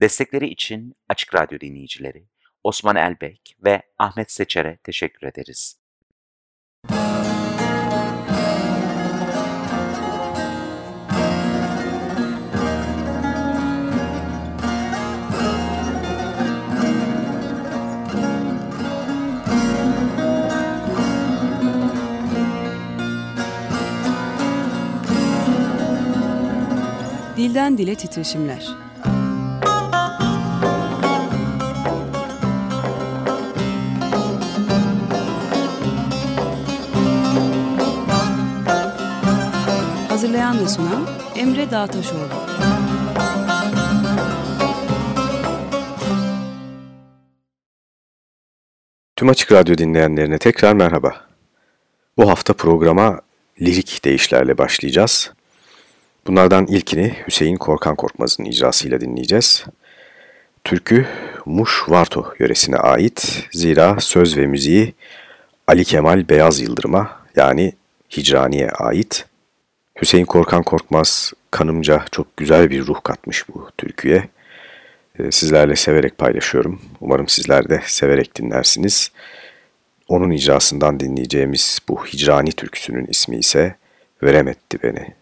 Destekleri için Açık Radyo dinleyicileri Osman Elbek ve Ahmet Seçer'e teşekkür ederiz. Dilden Dile Titreşimler Hazırlayan ve sunan Emre Dağtaşoğlu Tüm Açık Radyo dinleyenlerine tekrar merhaba. Bu hafta programa lirik deyişlerle başlayacağız. Bunlardan ilkini Hüseyin Korkan Korkmaz'ın icrasıyla dinleyeceğiz. Türkü Muş Varto yöresine ait zira söz ve müziği Ali Kemal Beyaz Yıldırım'a yani Hicrani'ye ait. Hüseyin Korkan Korkmaz kanımca çok güzel bir ruh katmış bu türküye. Ee, sizlerle severek paylaşıyorum. Umarım sizler de severek dinlersiniz. Onun icrasından dinleyeceğimiz bu Hicrani türküsünün ismi ise Veremetti Beni.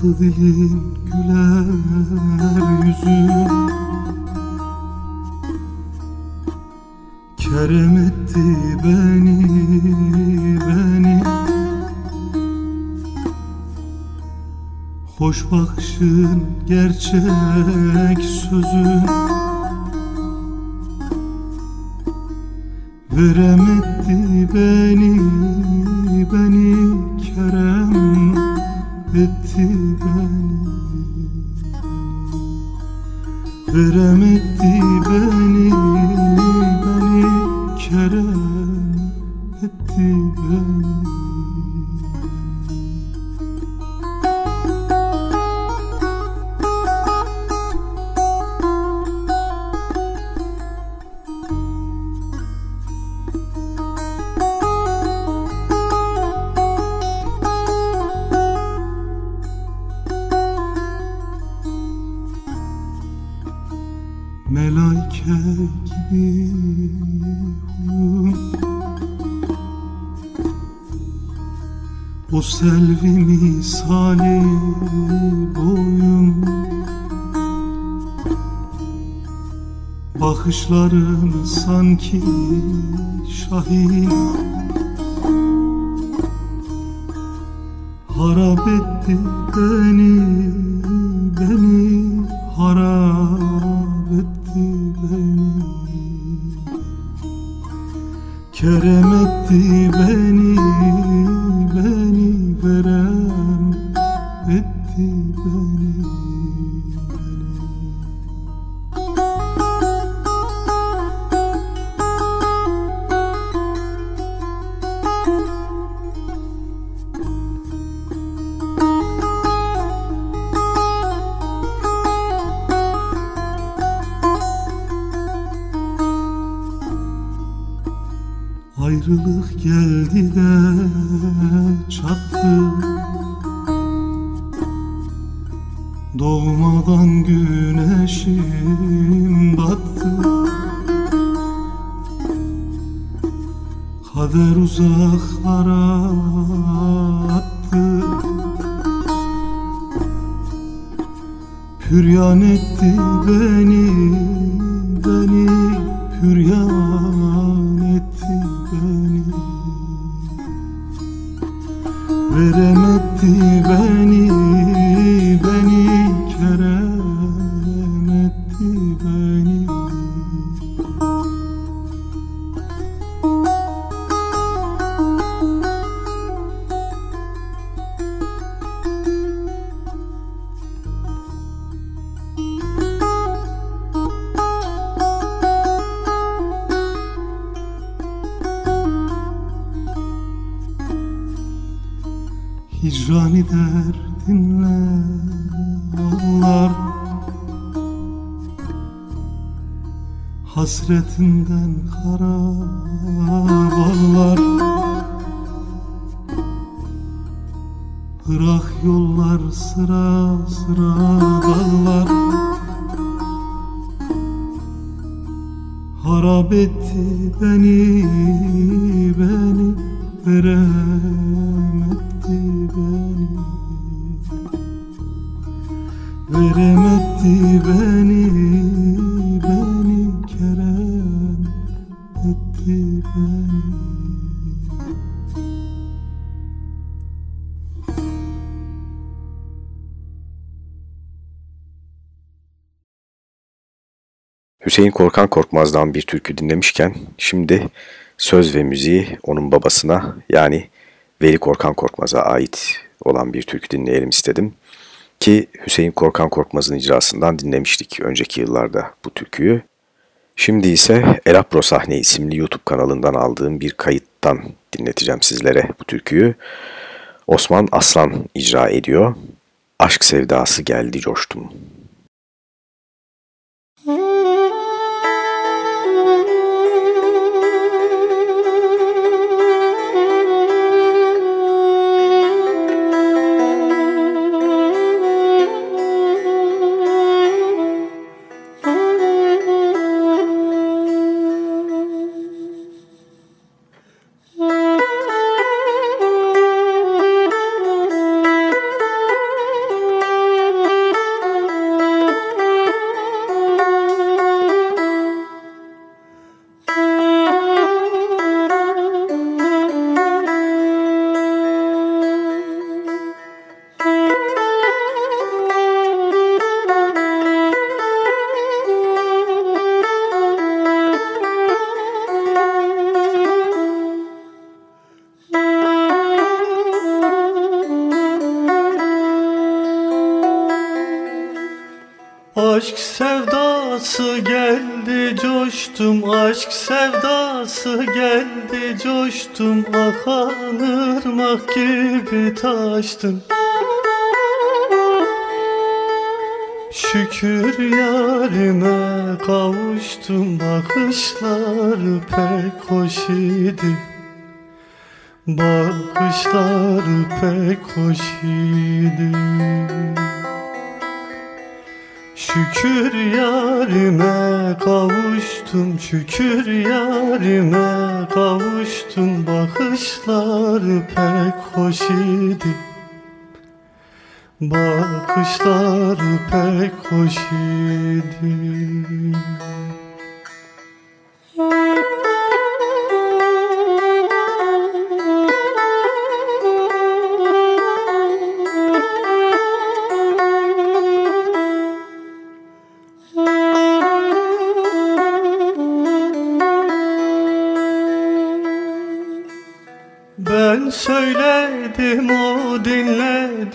Tatlı dilin güler yüzün Kerem etti beni, beni. Hoş bakışın, gerçek sözün Veremetti beni, beni. Kerem etti Bakışların sanki şahin. Harap etti beni, beni. Harap etti beni. Kerem etti beni Hicrani derdinle ağlar Hasretinden kara bağlar. Irak yollar sıra sıra dağlar. Harap etti beni, beni Verem Verem etti beni, beni Kerem etti beni Hüseyin Korkan Korkmaz'dan bir türkü dinlemişken şimdi söz ve müziği onun babasına yani Veli Korkan Korkmaz'a ait olan bir türkü dinleyelim istedim. Ki Hüseyin Korkan Korkmaz'ın icrasından dinlemiştik önceki yıllarda bu türküyü. Şimdi ise Elapro Sahne isimli YouTube kanalından aldığım bir kayıttan dinleteceğim sizlere bu türküyü. Osman Aslan icra ediyor. Aşk sevdası geldi coştum. Gibi taştım Şükür yarime kavuştum Bakışlar pek hoş idi. Bakışlar pek hoş idi Şükür yarime kavuştum Şükür yarime kavuştum. Bakışlar pek hoş idi. Bakışlar pek hoş idi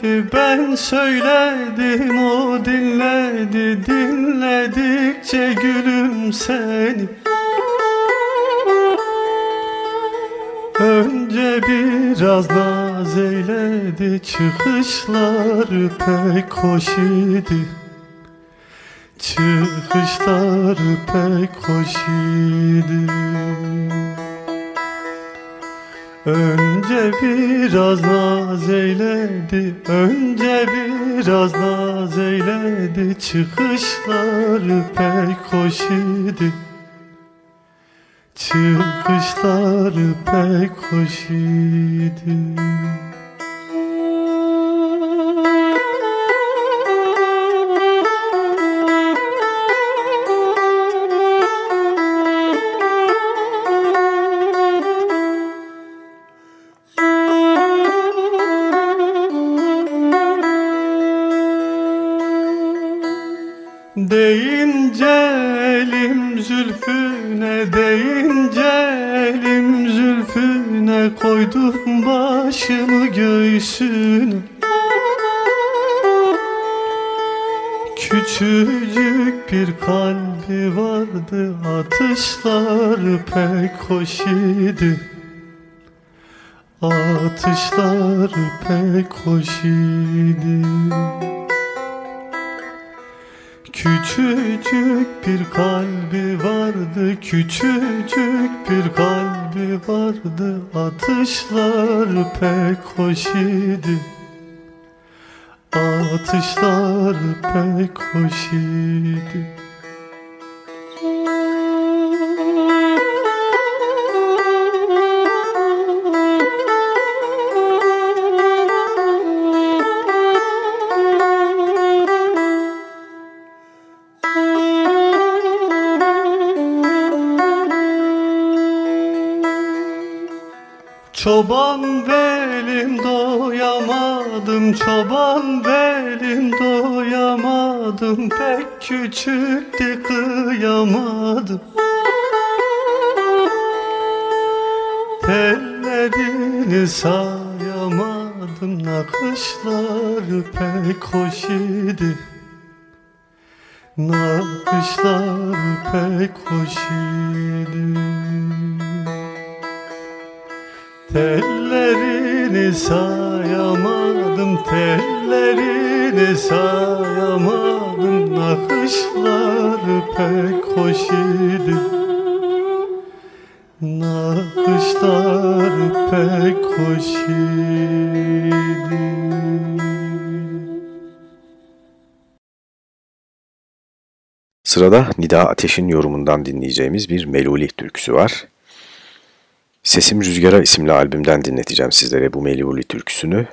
dinledi Ben söyledim o dinledi Dinledikçe gülüm seni. Önce biraz naz eyledi Çıkışları pek hoş idi. Çıkışları pek hoş idi Önce biraz naz eyledi Önce biraz naz eyledi. Çıkışları pek hoş idi. Çıkışları pek hoş idi Koydum başımı göğsüne. Küçücük bir kalbi vardı Atışları pek hoş idi. Atışlar pek hoş idi Küçücük bir kalbi vardı, küçücük bir kalbi vardı. Atışlar pek hoş idi. Atışlar pek hoş idi Çoban belim doyamadım Çoban belim doyamadım. Pek küçüktü kıyamadım. Tellerini sayamadım Nakışları pek hoş idi. Nakışları pek hoş idi Tellerini sayamadım, tellerini sayamadım. Nakışları pek hoş idi. Nakışları pek hoş idi. Sırada Nida Ateş'in yorumundan dinleyeceğimiz bir Meluli türküsü var. Sesim Rüzgara isimli albümden dinleteceğim sizlere bu Meluli türküsünü.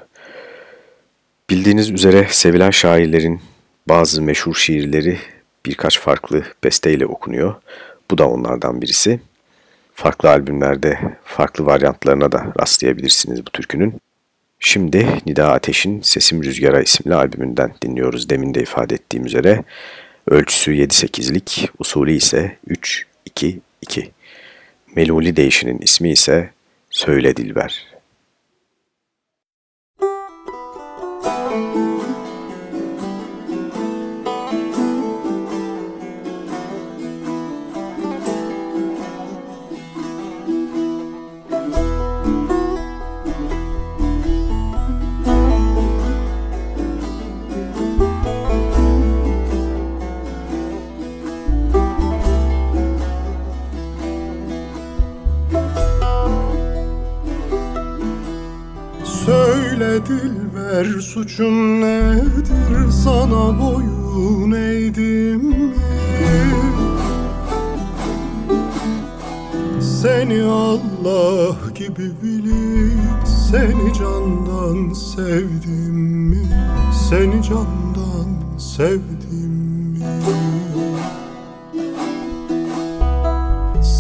Bildiğiniz üzere sevilen şairlerin bazı meşhur şiirleri birkaç farklı besteyle okunuyor. Bu da onlardan birisi. Farklı albümlerde farklı varyantlarına da rastlayabilirsiniz bu türkünün. Şimdi Nida Ateş'in Sesim Rüzgara isimli albümünden dinliyoruz demin de ifade ettiğim üzere. Ölçüsü 7-8'lik, usulü ise 3-2-2. Meluli değişinin ismi ise Söyle Dilber. Söyle dilber suçum nedir sana boyun eğdim mi? Seni Allah gibi bilip seni candan sevdim mi? Seni candan sevdim mi?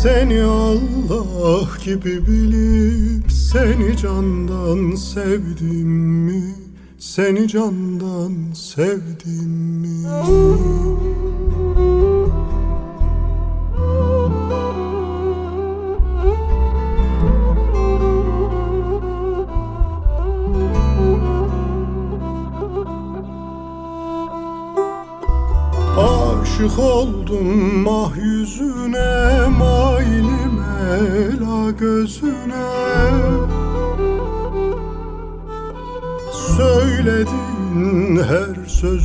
Seni Allah gibi bilip seni candan sevdim mi? Seni candan sevdim mi? Aşık oldum ah yüzüne Mailim ela gözüne her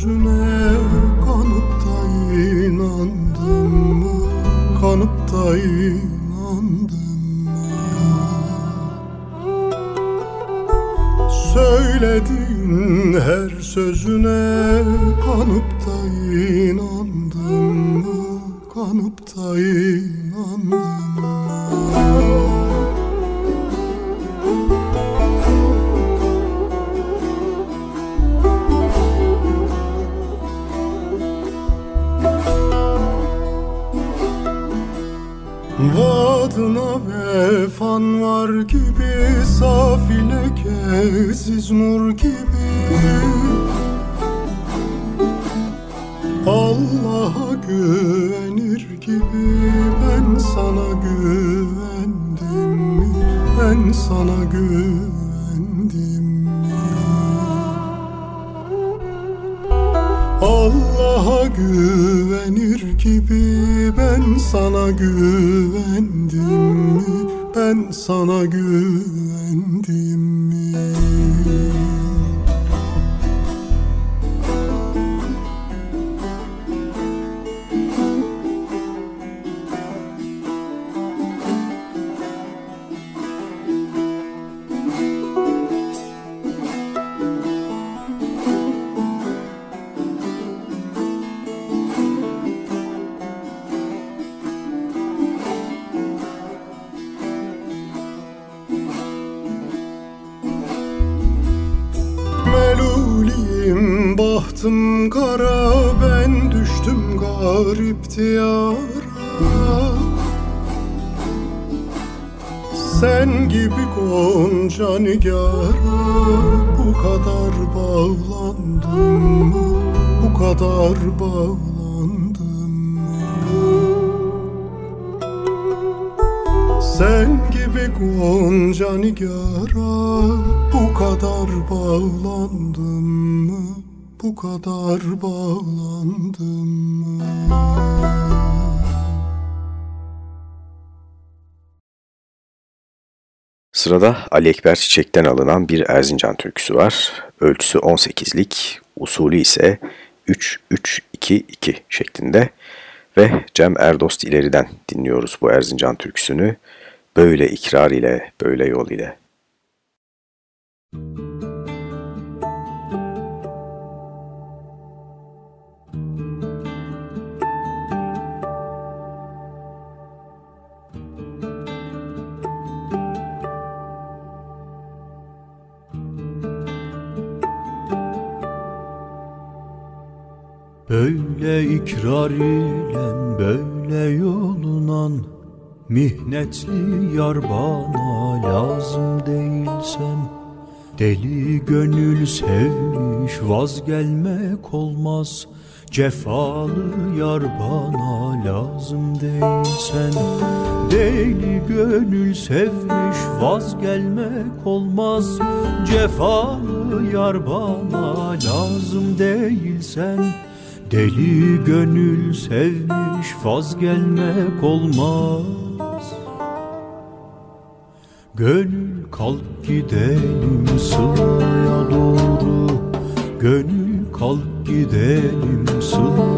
garip diyara Sen gibi gonca nigara bu kadar bağlandım mı? Bu kadar bağlandım? Sen gibi gonca nigara bu kadar bağlandım mı? Bu kadar bağlandım Sırada Ali Ekber Çiçek'ten alınan bir Erzincan türküsü var. Ölçüsü 18'lik, usulü ise 3-3-2-2 şeklinde ve Cem Erdost ilerinden dinliyoruz bu Erzincan türküsünü. Böyle ikrar ile, böyle yol ile. Böyle ikrar ile böyle yolunan Mihnetli yar bana lazım değilsen Deli gönül sevmiş vazgelmek olmaz. Cefalı yar bana lazım değilsen Deli gönül sevmiş vazgelmek olmaz. Cefalı yar bana lazım değilsen Deli gönül sevmiş vazgelmek olmaz. Gönül kalk gidelim sılaya doğru. Gönül kalk gidelim sılaya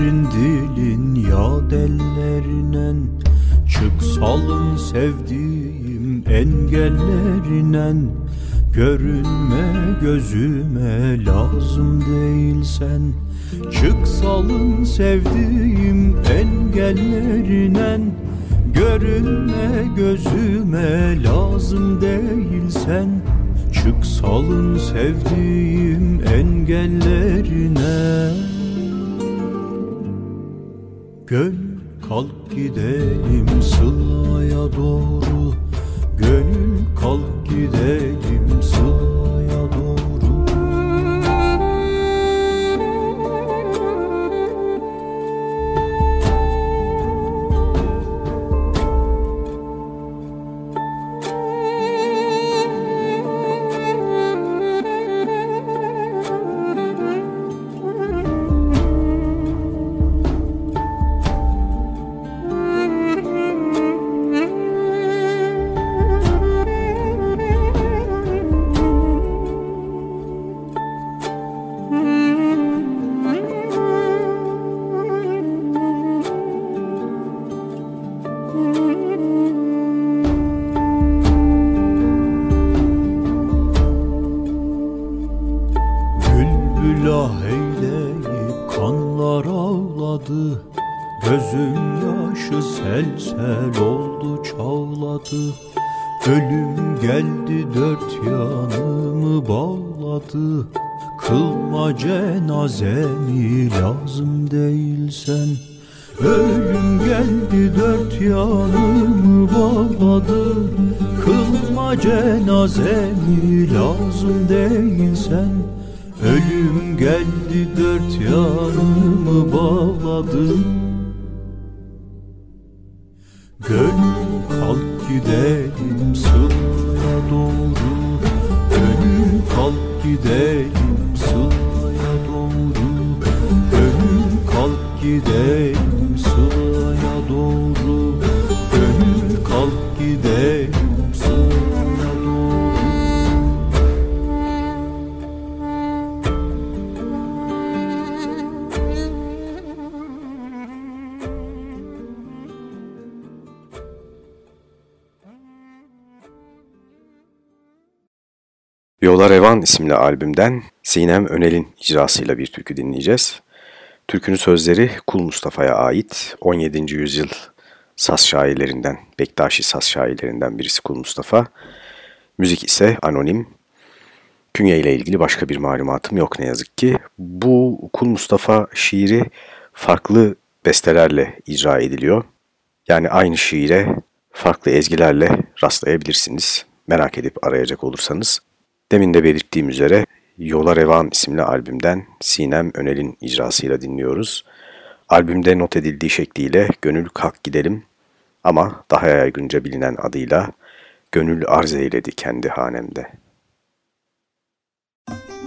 şirin dilin ya dellerinen Çık salın sevdiğim engellerinen Görünme gözüme lazım değilsen Çık salın sevdiğim engellerinen Görünme gözüme lazım değilsen Çık salın sevdiğim engellerine Gönül kalk gidelim sılaya doğru. Gönül kalk gidelim yanımı bağladı Gönül kalk gidelim sılaya doğru. Gönül kalk gidelim sılaya doğru. Gönül kalk gidelim Yola Revan isimli albümden Sinem Önel'in icrasıyla bir türkü dinleyeceğiz. Türkünün sözleri Kul Mustafa'ya ait 17. yüzyıl saz şairlerinden, Bektaşi saz şairlerinden birisi Kul Mustafa. Müzik ise anonim. Künye ile ilgili başka bir malumatım yok ne yazık ki. Bu Kul Mustafa şiiri farklı bestelerle icra ediliyor. Yani aynı şiire farklı ezgilerle rastlayabilirsiniz. Merak edip arayacak olursanız. Demin de belirttiğim üzere Yola Revan isimli albümden Sinem Önel'in icrasıyla dinliyoruz. Albümde not edildiği şekliyle Gönül Kalk Gidelim ama daha yaygınca bilinen adıyla Gönül Arz Eyledi Kendi Hanemde. Gönül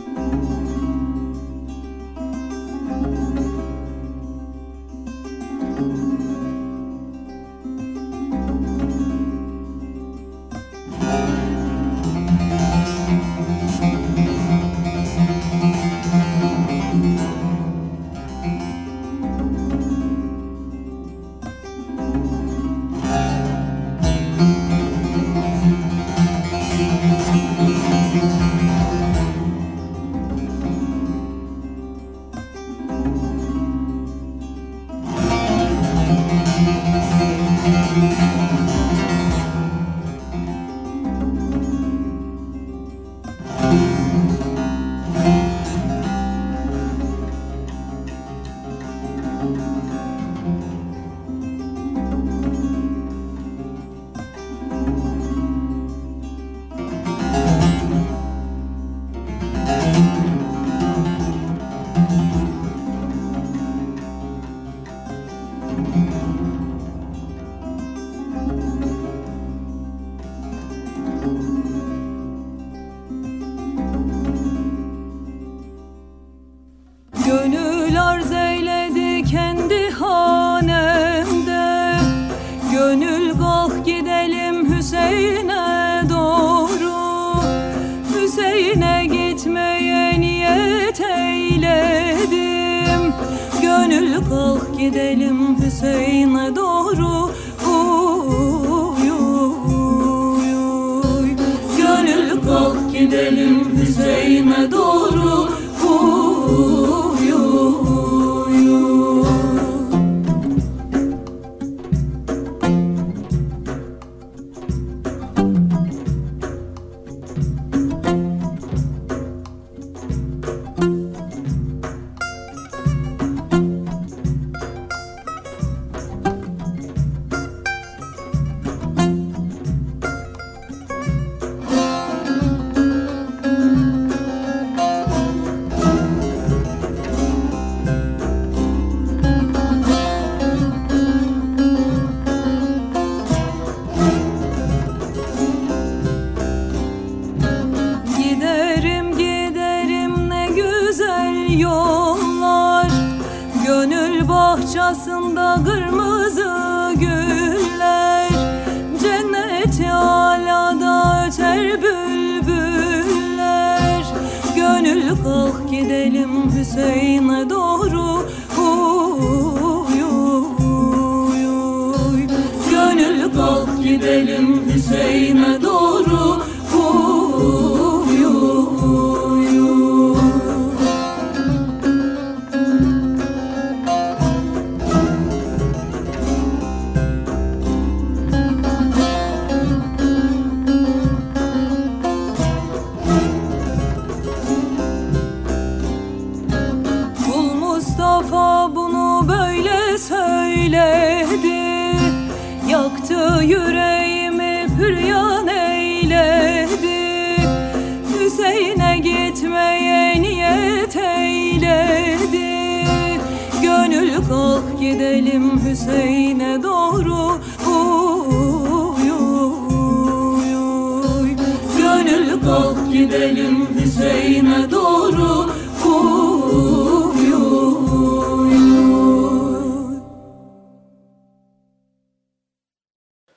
kalk gidelim Hüseyin'e doğru.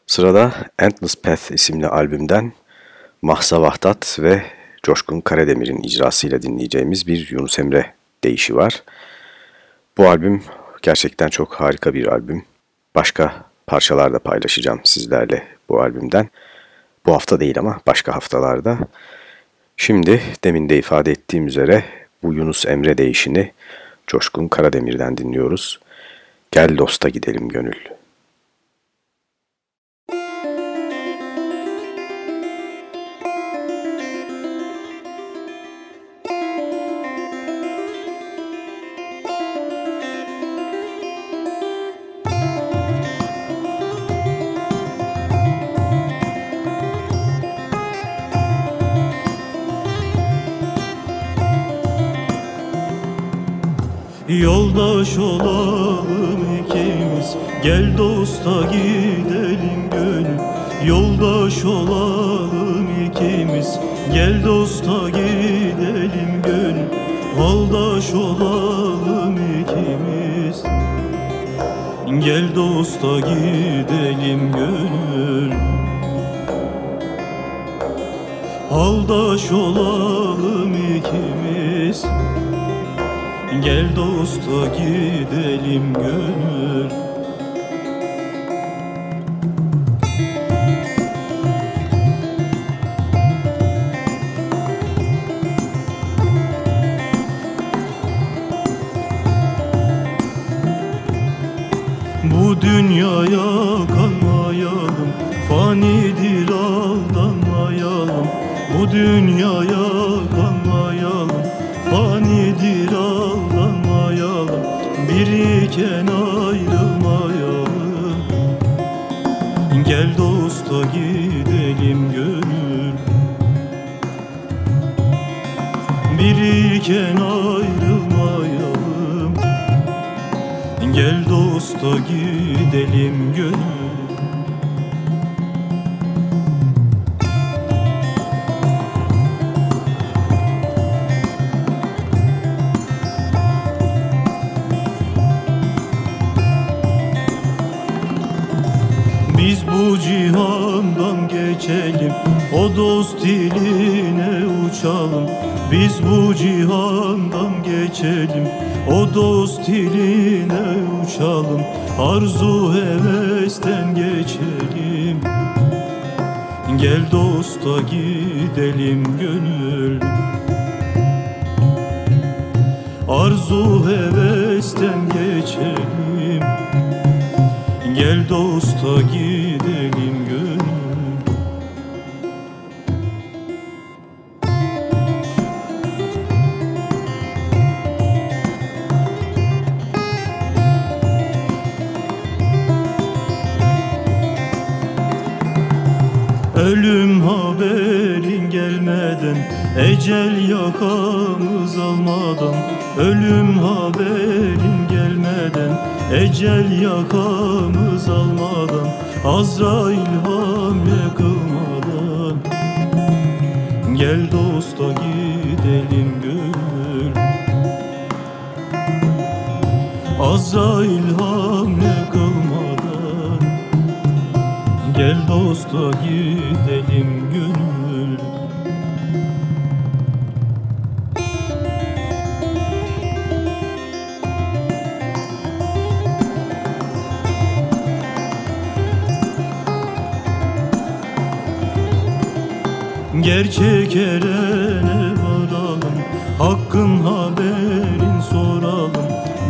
Sırada Endless Path isimli albümden Mahsa Vahdat ve Coşkun Karademir'in icrasıyla dinleyeceğimiz bir Yunus Emre deyişi var. Bu albüm gerçekten çok harika bir albüm. Başka parçalar da paylaşacağım sizlerle bu albümden. Bu hafta değil ama başka haftalarda. Şimdi demin de ifade ettiğim üzere bu Yunus Emre deyişini Coşkun Karademir'den dinliyoruz. Gel dosta gidelim gönül. Yoldaş olalım ikimiz. Gel dosta gidelim gönül. Yoldaş olalım ikimiz. Gel dosta gidelim gönül. Haldaş olalım ikimiz. Gel dosta gidelim gönül. Haldaş olalım ikimiz Gel dosta gidelim gönül dosta gidelim gönül. Biriken ayrılmayalım. Gel dosta gidelim gönül Biz bu cihandan geçelim O dost diline uçalım Arzu hevesten geçelim. Gel dosta gidelim gönül Ölüm haberin gelmeden Ecel yakamız almadan. Ölüm haberin gelmeden Ecel yakamız almadan. Azrail hamle kılmadan Gel dosta gidelim gönül Azrail hamle Gel dosta gidelim gönül. Gerçek erene varalım Hakkın haberin soralım.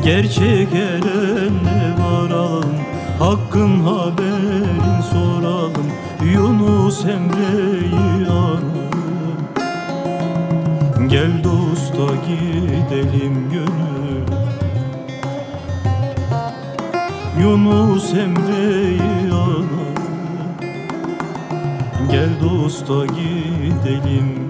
Gerçek erene varalım Hakkın haberin soralım Yunus Emre'yi analım Gel dosta gidelim gönül. Yunus Emre'yi ana Gel dosta gidelim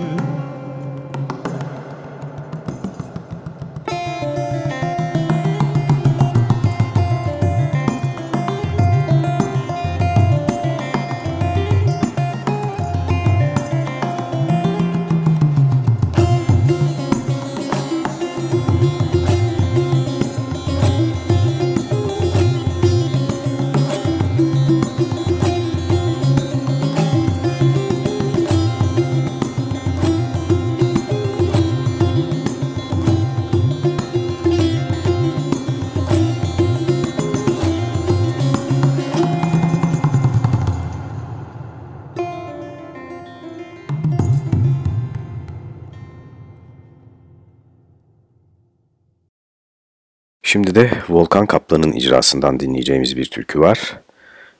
Şimdi de Volkan Kaplan'ın icrasından dinleyeceğimiz bir türkü var.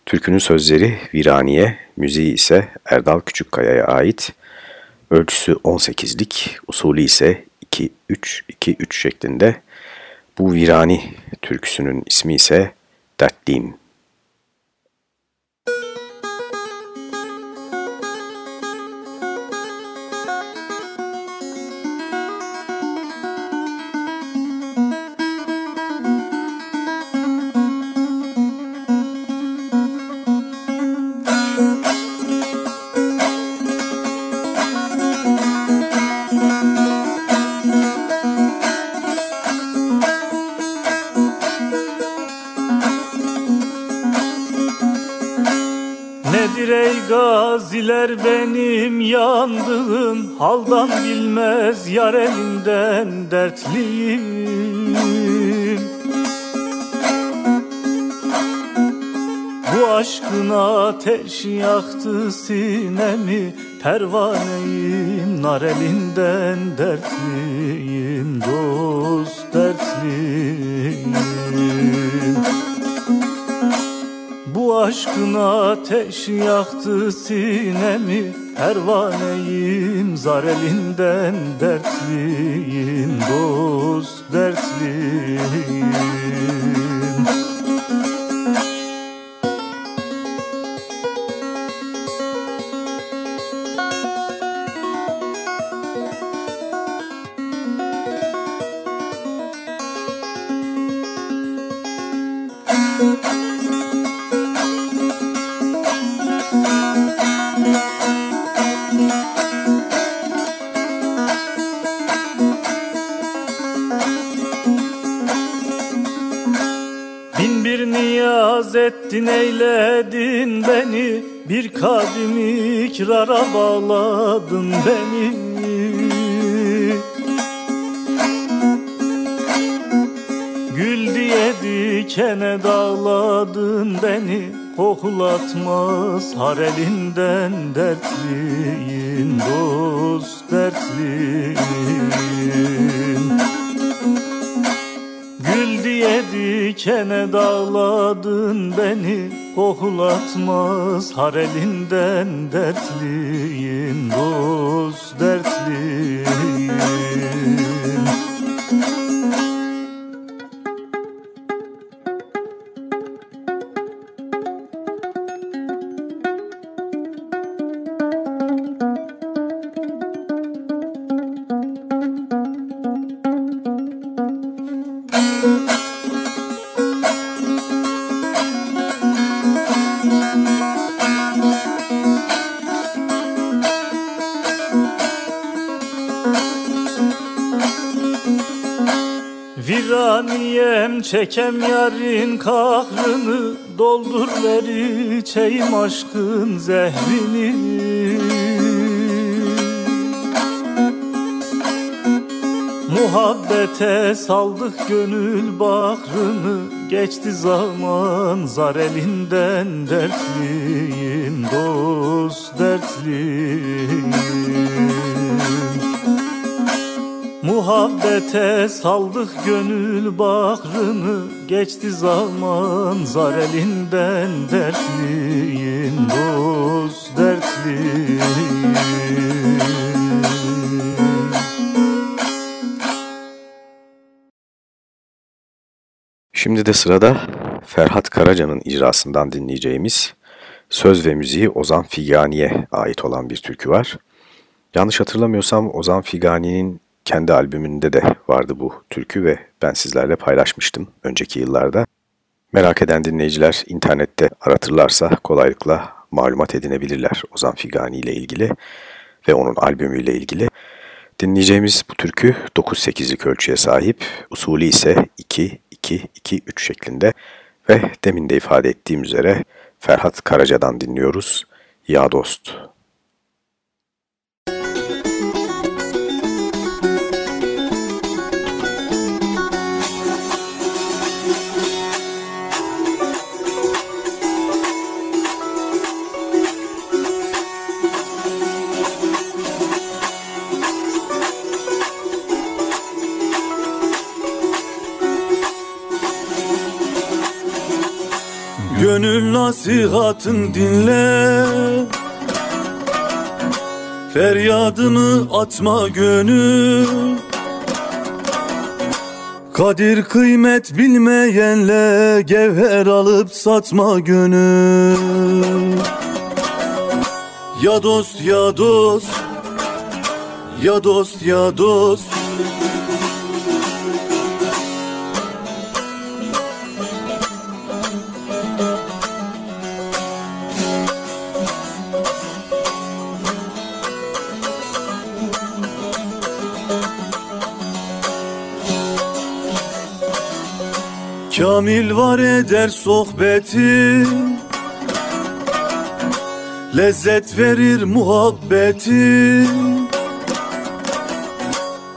Türkünün sözleri Viraniye, müziği ise Erdal Küçükkaya'ya ait. Ölçüsü 18'lik, usulü ise 2-3-2-3 şeklinde. Bu Virani türküsünün ismi ise Dertliyim. Haldan bilmez yar elinden dertliyim. Bu aşkın ateşi yaktı sinemi Pervaneyim nar elinden dertliyim Dost dertliyim. Bu aşkın ateşi yaktı sinemi Pervaneyim zar elinden dertliyim Dost dertliyim ikrara bağladın beni. Gül diye dikene dağladın beni. Koklatmaz har elinden dertliyim Dost dertliyim. Diye dikene dağladın beni. Koklatmaz har elinden dertliyim çekem yarın kahrını Doldur ver içeyim aşkın zehrini. Muhabbete saldık gönül bahrını Geçti zaman zar elinden dertliyim Dost dertliyim Muhabbete saldık gönül bahrını Geçti zaman zar elinden dertliyim Dost dertliyim Şimdi de sırada Ferhat Karaca'nın icrasından dinleyeceğimiz söz ve müziği Ozan Figani'ye ait olan bir türkü var. Yanlış hatırlamıyorsam Ozan Figani'nin kendi albümünde de vardı bu türkü ve ben sizlerle paylaşmıştım önceki yıllarda. Merak eden dinleyiciler internette aratırlarsa kolaylıkla malumat edinebilirler Ozan Figani ile ilgili ve onun albümüyle ilgili. Dinleyeceğimiz bu türkü 9-8'lik ölçüye sahip, usulü ise 2-2-2-3 şeklinde ve demin de ifade ettiğim üzere Ferhat Karaca'dan dinliyoruz. Ya Dost. Nasihatın dinle. Feryadını atma gönül. Kadir kıymet bilmeyenle Gevher alıp satma gönül. Ya dost ya dost. Ya dost ya dost Kamil var eder sohbeti. Lezzet verir muhabbeti.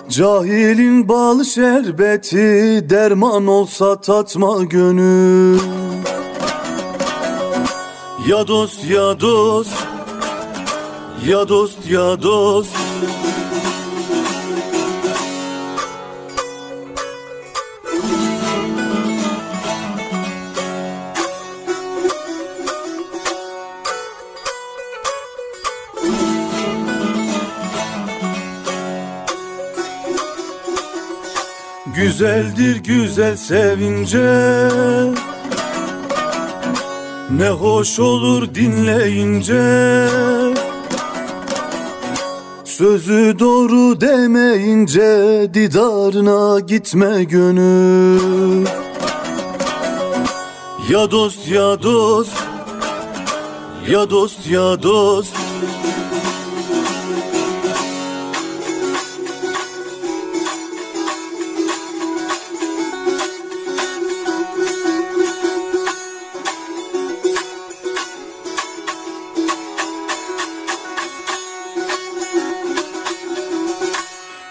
Cahilin bal şerbeti Derman olsa tatma gönül. Ya dost ya dost. Ya dost ya dost Güzeldir güzel sevince. Ne hoş olur dinleyince. Sözü doğru demeyince Didarına gitme gönül. Ya dost ya dost Ya dost ya dost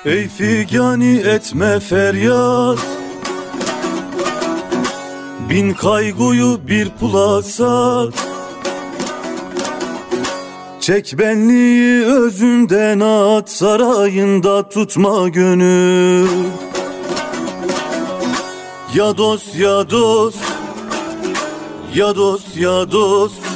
Ey figani etme feryat. Bin kayguyu bir pula sat. Çek benliği özünden at Sarayında tutma gönül. Ya dost ya dost. Ya dost ya dost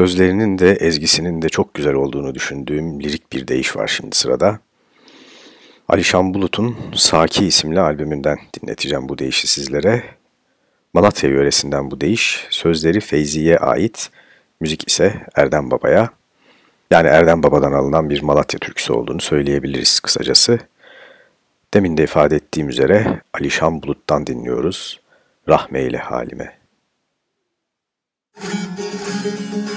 Sözlerinin de ezgisinin de çok güzel olduğunu düşündüğüm lirik bir deyiş var şimdi sırada. Alişan Bulut'un Saki isimli albümünden dinleteceğim bu deyişi sizlere. Malatya yöresinden bu deyiş, sözleri Feyzi'ye ait, müzik ise Erdem Baba'ya. Yani Erdem Baba'dan alınan bir Malatya türküsü olduğunu söyleyebiliriz kısacası. Demin de ifade ettiğim üzere Alişan Bulut'tan dinliyoruz. Rahmeyle halime. Müzik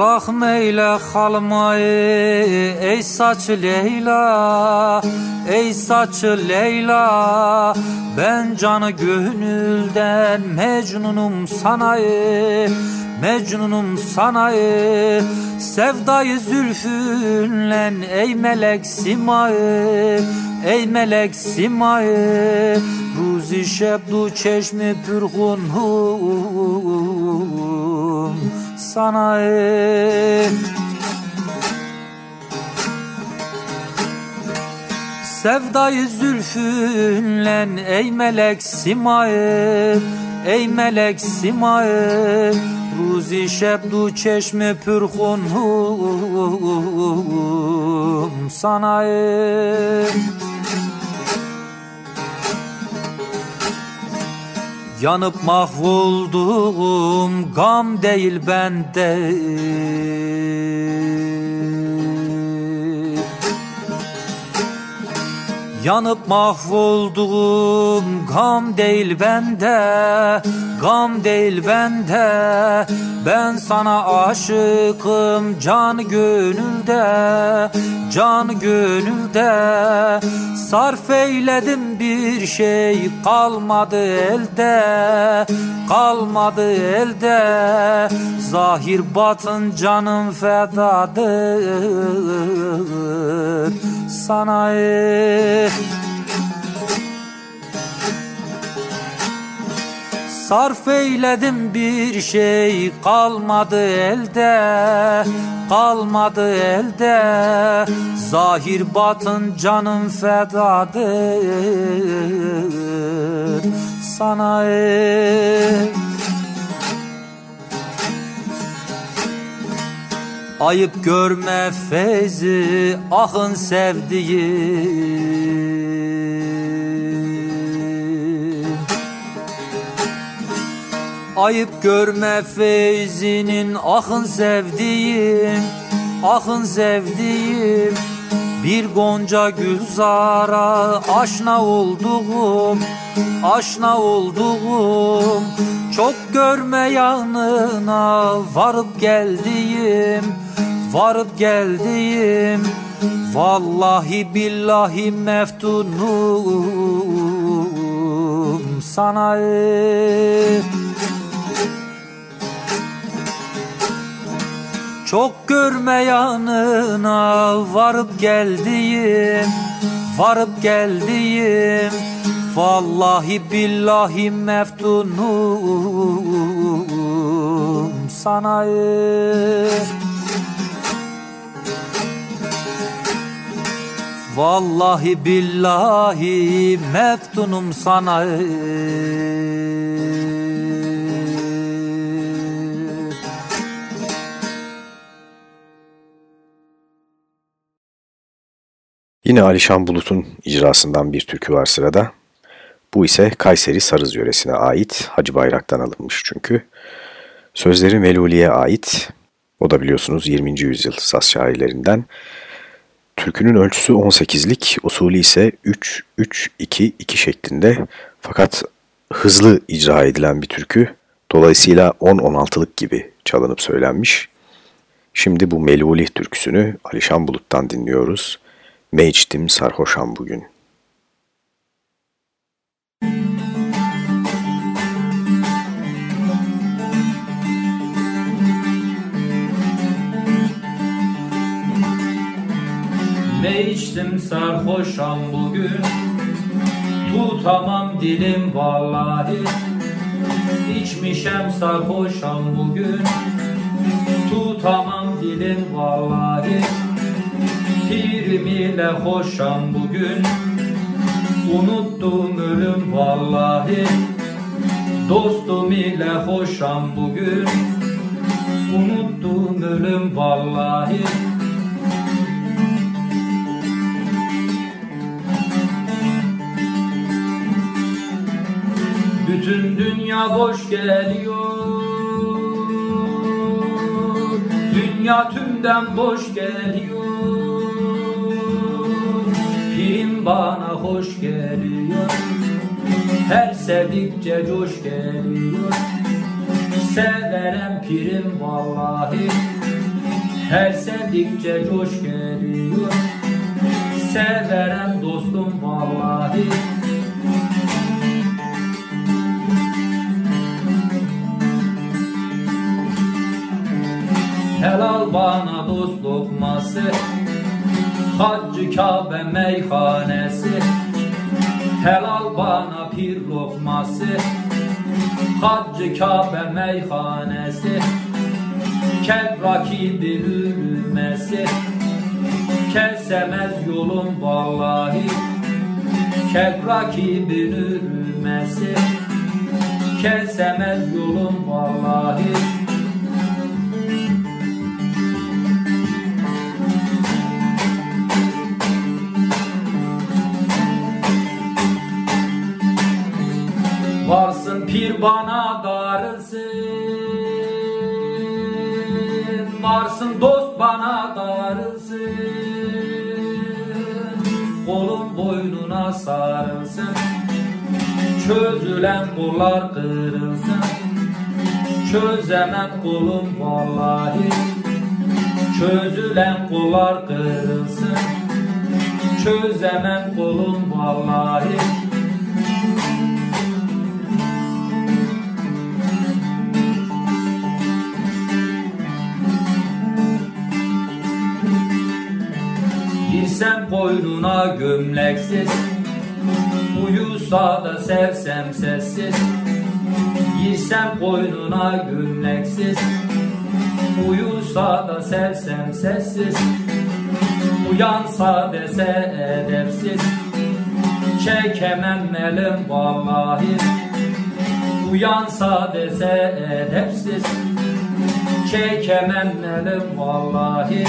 Rahmeyle halmayı ey saç Leyla Ey saç Leyla. Ben canı gönülden Mecnunum sanayı Mecnunum sanayı Sevdayı zülfünle Ey melek simayı Ey melek simayı. Ruzi şebdu çeşmi pürgunhum sana Sevdayı zülfünle ey melek simayı Ey melek simayı Ruzi şebdu çeşme pürhunhum sanayı Yanıp mahvoldum gam değil bende Yanıp mahvoldum gam değil bende Gam değil bende. Ben sana aşıkım can gönülde Can gönülde. Sarf eyledim bir şey kalmadı elde Kalmadı elde. Zahir batın canım fedadır Sana ey Sarf eyledim bir şey kalmadı elde Kalmadı elde. Zahir batın canım fedadır Sana ey Ayıp görme feyzi ahın sevdiğim Ayıp görme feyzinin ahın sevdiğim Ahın sevdiğim. Bir gonca gülzara aşna olduğum Aşna olduğum Çok görme yanına varıp geldiğim Varıp geldiğim Vallahi billahi meftunum sana. Çok görme yanına varıp geldiğim Varıp geldiğim Vallahi billahi meftunum sana ey. Vallahi billahi meftunum sana ey. Yine Alişan Bulut'un icrasından bir türkü var sırada. Bu ise Kayseri Sarız yöresine ait Hacı Bayrak'tan alınmış çünkü. Sözleri Meluli'ye ait. O da biliyorsunuz 20. yüzyıl saz şairlerinden. Türkünün ölçüsü 18'lik, usulü ise 3-3-2-2 şeklinde. Fakat hızlı icra edilen bir türkü. Dolayısıyla 10-16'lık gibi çalınıp söylenmiş. Şimdi bu Meluli türküsünü Alişan Bulut'tan dinliyoruz. Me içtim sarhoşam bugün. Ne içtim sarhoşam bugün. Tutamam dilim vallahi. İçmişem sarhoşam bugün. Tutamam dilim vallahi. Pirim ile hoşam bugün. Unuttum ölüm vallahi. Dostum ile hoşam bugün. Unuttum ölüm vallahi Bütün dünya boş geliyor. Dünya tümden boş geliyor. Pirim bana hoş geliyor. Her sevdikçe coş geliyor. Severem pirim vallahi. Her sevdikçe coş geliyor. Severem dostum vallahi Helal bana dost lokması Haccı Kabe meyhanesi. Helal bana pir lokması Haccı Kabe meyhanesi. Kel rakibi ürümesi Kesemez yolum vallahi. Kek rakibin ürümesi Kesemez yolum vallahi bana darılsın. Varsın dost bana darılsın. Kolum boynuna sarılsın. Çözülen kollar kırılsın. Çözemem kolum vallahi. Çözülen kollar kırılsın. Çözemem kolum vallahi Girsem koynuna gömleksiz Uyusa da sevsem sessiz. Girsem koynuna gömleksiz Uyusa da sevsem sessiz. Uyansa dese edepsiz Çekemem elim vallahi. Uyansa dese edepsiz Çekemem elim vallahi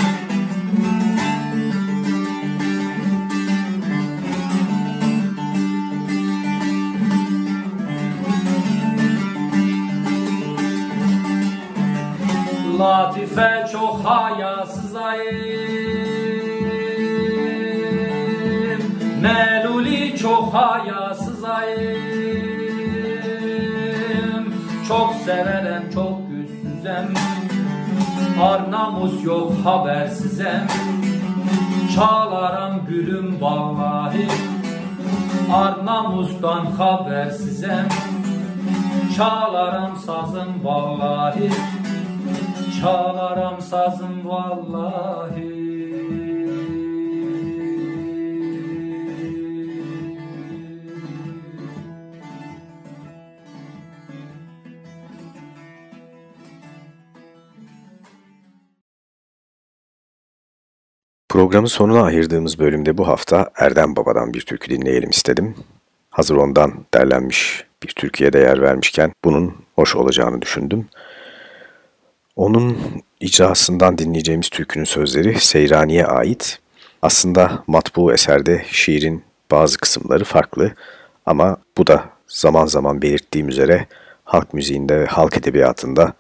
Latife çok hayasız ayım Meluli çok hayasız ayım Çok severem çok güçsüzem Arnamus yok habersizem. Çağlaram gülüm vallahi. Arnamus'tan habersizem. Çağlaram sazım vallahi Çalaram sazım vallahi Programın sonuna ayırdığımız bölümde bu hafta Erdem Baba'dan bir türkü dinleyelim istedim. Hazır ondan derlenmiş bir türküye değer vermişken bunun hoş olacağını düşündüm. Onun icrasından dinleyeceğimiz türkünün sözleri Seyrani'ye ait. Aslında matbu eserde şiirin bazı kısımları farklı ama bu da zaman zaman belirttiğim üzere halk müziğinde ve halk edebiyatında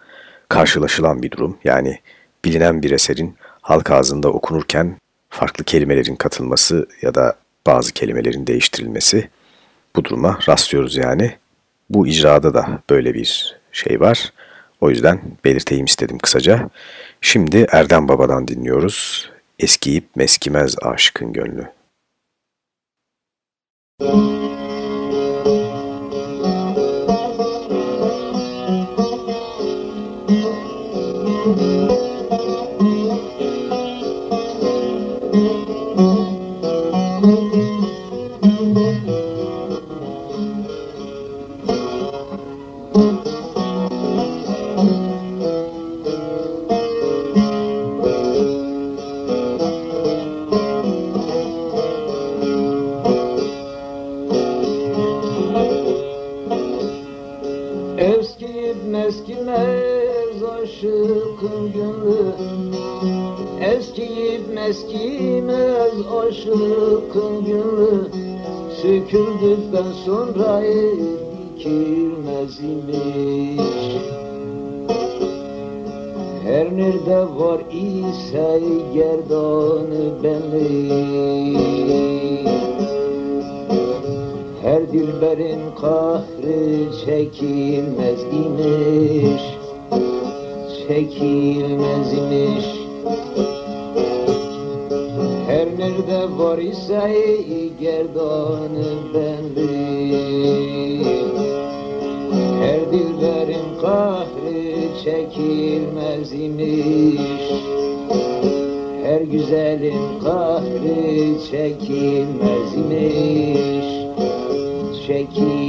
karşılaşılan bir durum. Yani bilinen bir eserin halk ağzında okunurken farklı kelimelerin katılması ya da bazı kelimelerin değiştirilmesi bu duruma rastlıyoruz yani. Bu icrada da böyle bir şey var. O yüzden belirteyim istedim kısaca. Şimdi Erdem Baba'dan dinliyoruz. Eskiyip meskimez aşkın gönlü. Eskiyip Meskimez aşıkın gönlü Söküldükten sonra dikilmez imiş Her nerede var ise gerdanı benlik. Her dilberin kahri çekilmez imiş. Çekilmez imiş ise gerdanı benli Her dilberin kahri çekilmez imiş. Her güzelin kahri çekilmez imiş. Çekilmez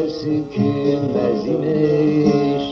ecel sökülmez imiş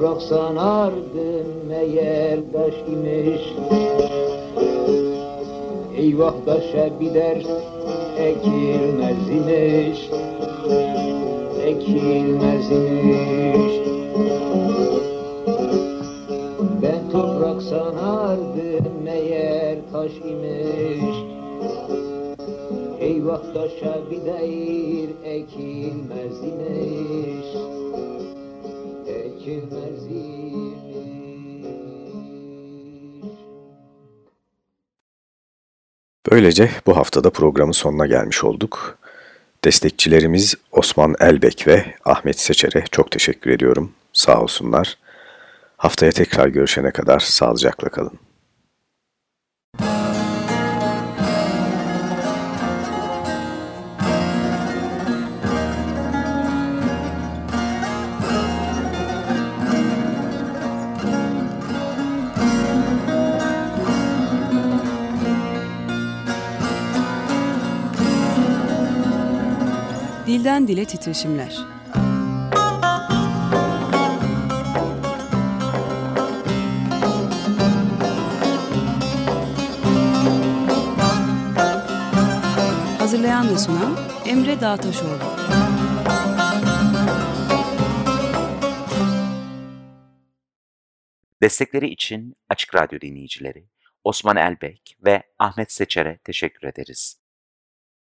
toprak sanardım meğer taş imiş. Eyvah taşa bider ekilmez imiş. Ekilmez imiş. Ben toprak sanardım meğer taş imiş. Eyvah taşa bider ekilmez imiş Böylece bu haftada programın sonuna gelmiş olduk. Destekçilerimiz Osman Elbek ve Ahmet Seçer'e çok teşekkür ediyorum. Sağ olsunlar. Haftaya tekrar görüşene kadar sağlıcakla kalın. Dilden dile titreşimler. Hazırlayan ve sunan Emre Dağtaşoğlu. Destekleri için Açık Radyo dinleyicileri Osman Elbek ve Ahmet Seçer'e teşekkür ederiz.